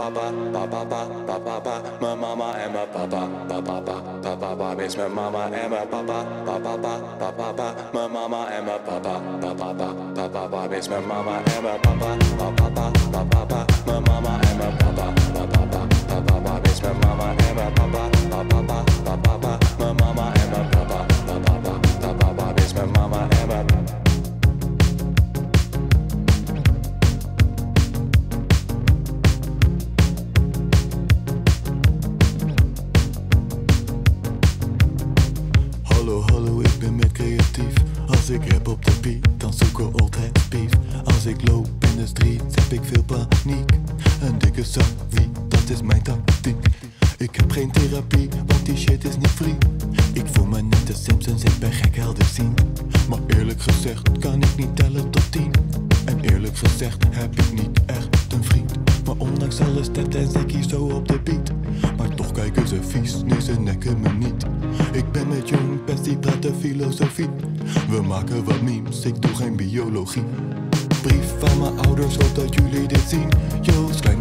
Papa, papa, papa, papa, mijn mama en mijn papa, papa, papa, papa, is mijn mama en mijn papa, papa, papa, papa, mijn mama en mijn papa, papa, papa, papa, is mijn mama en mijn papa, papa, papa, papa, mijn mama mijn papa, papa, papa, papa, ik rap op de beat, dan zoek ik altijd beef. Als ik loop in de street, heb ik veel paniek. Een dikke wie, dat is mijn tactiek. Ik heb geen therapie, want die shit is niet free. Ik voel me net de Simpsons, ik ben gek helder zien. Maar eerlijk gezegd kan ik niet tellen tot tien. En eerlijk gezegd heb ik niet echt een vriend. Maar ondanks alles stept en ik hier zo op de beat. Maar toch kijken ze vies, nee ze nekken me niet. Ik ben die praten filosofie. We maken wat memes, ik doe geen biologie. Brief van mijn ouders, hoop dat jullie dit zien. Joost klein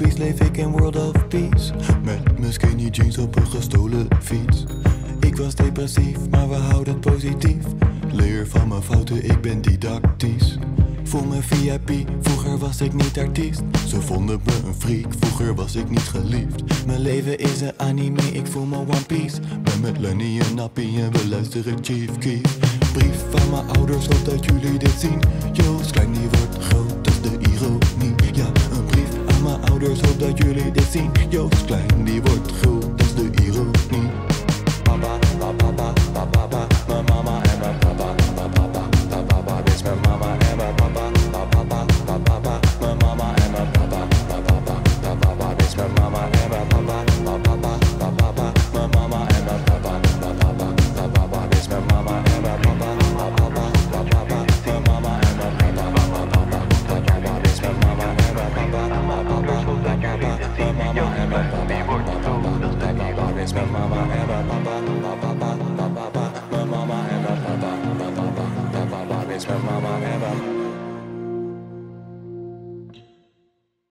Leef ik in World of Peace. Met mijn skinny jeans op een gestolen fiets. Ik was depressief, maar we houden het positief. Leer van mijn fouten, ik ben didactisch. Voel me VIP, vroeger was ik niet artiest. Ze vonden me een freak, vroeger was ik niet geliefd. Mijn leven is een anime, ik voel me One Piece. Ben met Lenny en Nappie en we luisteren Chief Keef. Brief van mijn ouders, hoop dat jullie dit zien. Joost klein die Joost klein die wordt groot, dat is de ironie. Papa, papa, mama ever.